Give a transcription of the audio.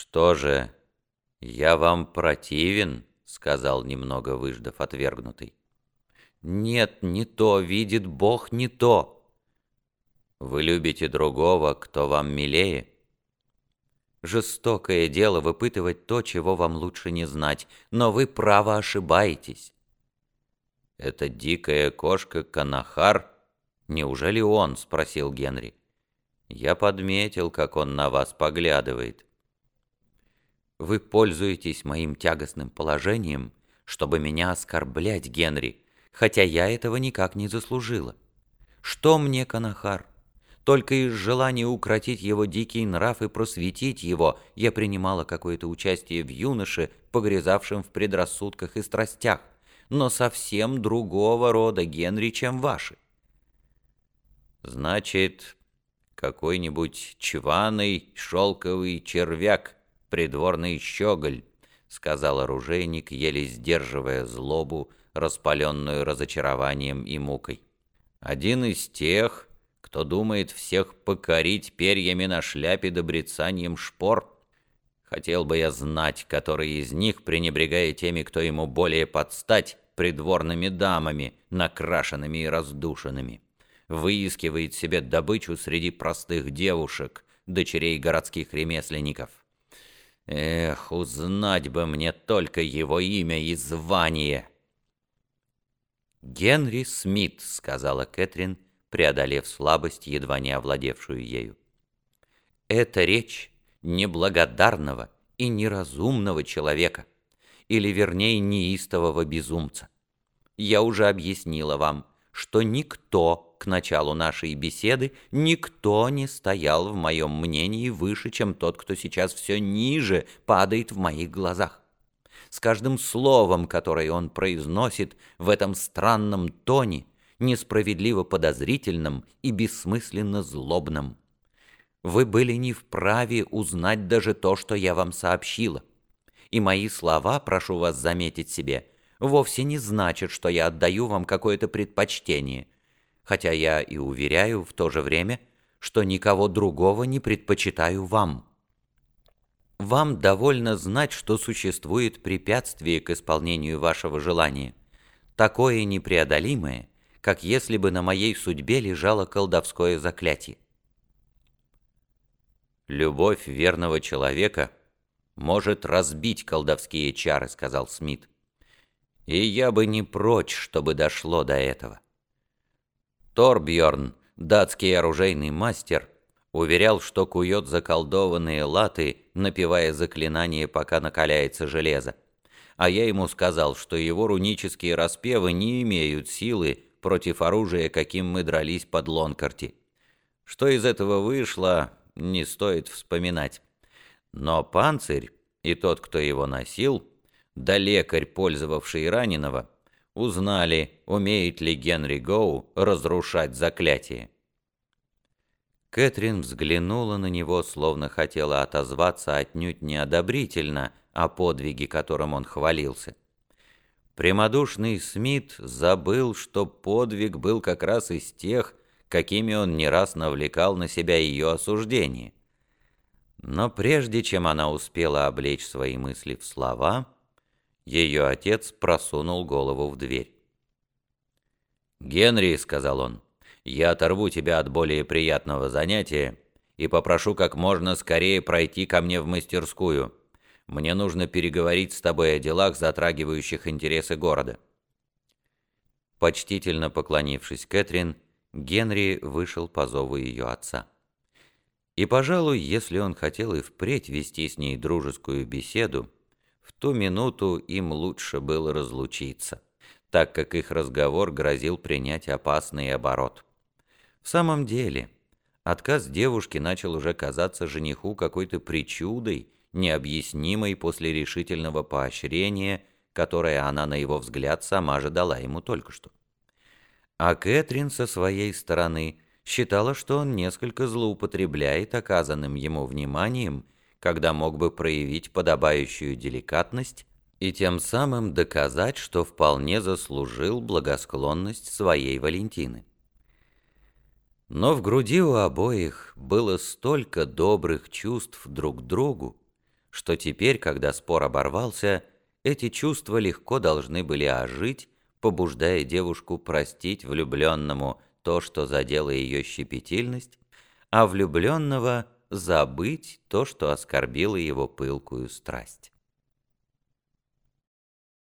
«Что же, я вам противен?» — сказал, немного выждав, отвергнутый. «Нет, не то, видит Бог, не то». «Вы любите другого, кто вам милее?» «Жестокое дело выпытывать то, чего вам лучше не знать, но вы право ошибаетесь». «Это дикая кошка Канахар? Неужели он?» — спросил Генри. «Я подметил, как он на вас поглядывает». Вы пользуетесь моим тягостным положением, чтобы меня оскорблять, Генри, хотя я этого никак не заслужила. Что мне, Канахар? Только из желания укротить его дикий нрав и просветить его я принимала какое-то участие в юноше, погрязавшем в предрассудках и страстях, но совсем другого рода, Генри, чем ваши. Значит, какой-нибудь чваный шелковый червяк придворный щеголь», — сказал оружейник, еле сдерживая злобу, распаленную разочарованием и мукой. «Один из тех, кто думает всех покорить перьями на шляпе да брецанием шпор. Хотел бы я знать, который из них, пренебрегая теми, кто ему более подстать, придворными дамами, накрашенными и раздушенными, выискивает себе добычу среди простых девушек, дочерей городских ремесленников. Эх, узнать бы мне только его имя и звание. «Генри Смит», — сказала Кэтрин, преодолев слабость, едва не овладевшую ею. «Это речь неблагодарного и неразумного человека, или, вернее, неистового безумца. Я уже объяснила вам, что никто к началу нашей беседы никто не стоял в моем мнении выше, чем тот, кто сейчас все ниже падает в моих глазах. С каждым словом, которое он произносит в этом странном тоне, несправедливо подозрительном и бессмысленно злобном. Вы были не вправе узнать даже то, что я вам сообщила. И мои слова, прошу вас заметить себе, вовсе не значат, что я отдаю вам какое-то предпочтение – хотя я и уверяю в то же время, что никого другого не предпочитаю вам. Вам довольно знать, что существует препятствие к исполнению вашего желания, такое непреодолимое, как если бы на моей судьбе лежало колдовское заклятие. «Любовь верного человека может разбить колдовские чары», — сказал Смит. «И я бы не прочь, чтобы дошло до этого». Торбьорн, датский оружейный мастер, уверял, что кует заколдованные латы, напевая заклинание, пока накаляется железо. А я ему сказал, что его рунические распевы не имеют силы против оружия, каким мы дрались под Лонкарти. Что из этого вышло, не стоит вспоминать. Но панцирь и тот, кто его носил, да лекарь, пользовавший раненого, узнали, умеет ли Генри Гоу разрушать заклятие. Кэтрин взглянула на него, словно хотела отозваться отнюдь неодобрительно о подвиге, которым он хвалился. Прямодушный Смит забыл, что подвиг был как раз из тех, какими он не раз навлекал на себя ее осуждение. Но прежде чем она успела облечь свои мысли в слова, ее отец просунул голову в дверь. «Генри», — сказал он, — «я оторву тебя от более приятного занятия и попрошу как можно скорее пройти ко мне в мастерскую. Мне нужно переговорить с тобой о делах, затрагивающих интересы города». Почтительно поклонившись Кэтрин, Генри вышел по зову ее отца. И, пожалуй, если он хотел и впредь вести с ней дружескую беседу, в ту минуту им лучше было разлучиться, так как их разговор грозил принять опасный оборот. В самом деле, отказ девушки начал уже казаться жениху какой-то причудой, необъяснимой после решительного поощрения, которое она, на его взгляд, сама же дала ему только что. А Кэтрин со своей стороны считала, что он несколько злоупотребляет оказанным ему вниманием когда мог бы проявить подобающую деликатность и тем самым доказать, что вполне заслужил благосклонность своей Валентины. Но в груди у обоих было столько добрых чувств друг к другу, что теперь, когда спор оборвался, эти чувства легко должны были ожить, побуждая девушку простить влюбленному то, что задело ее щепетильность, а влюбленного забыть то, что оскорбило его пылкую страсть.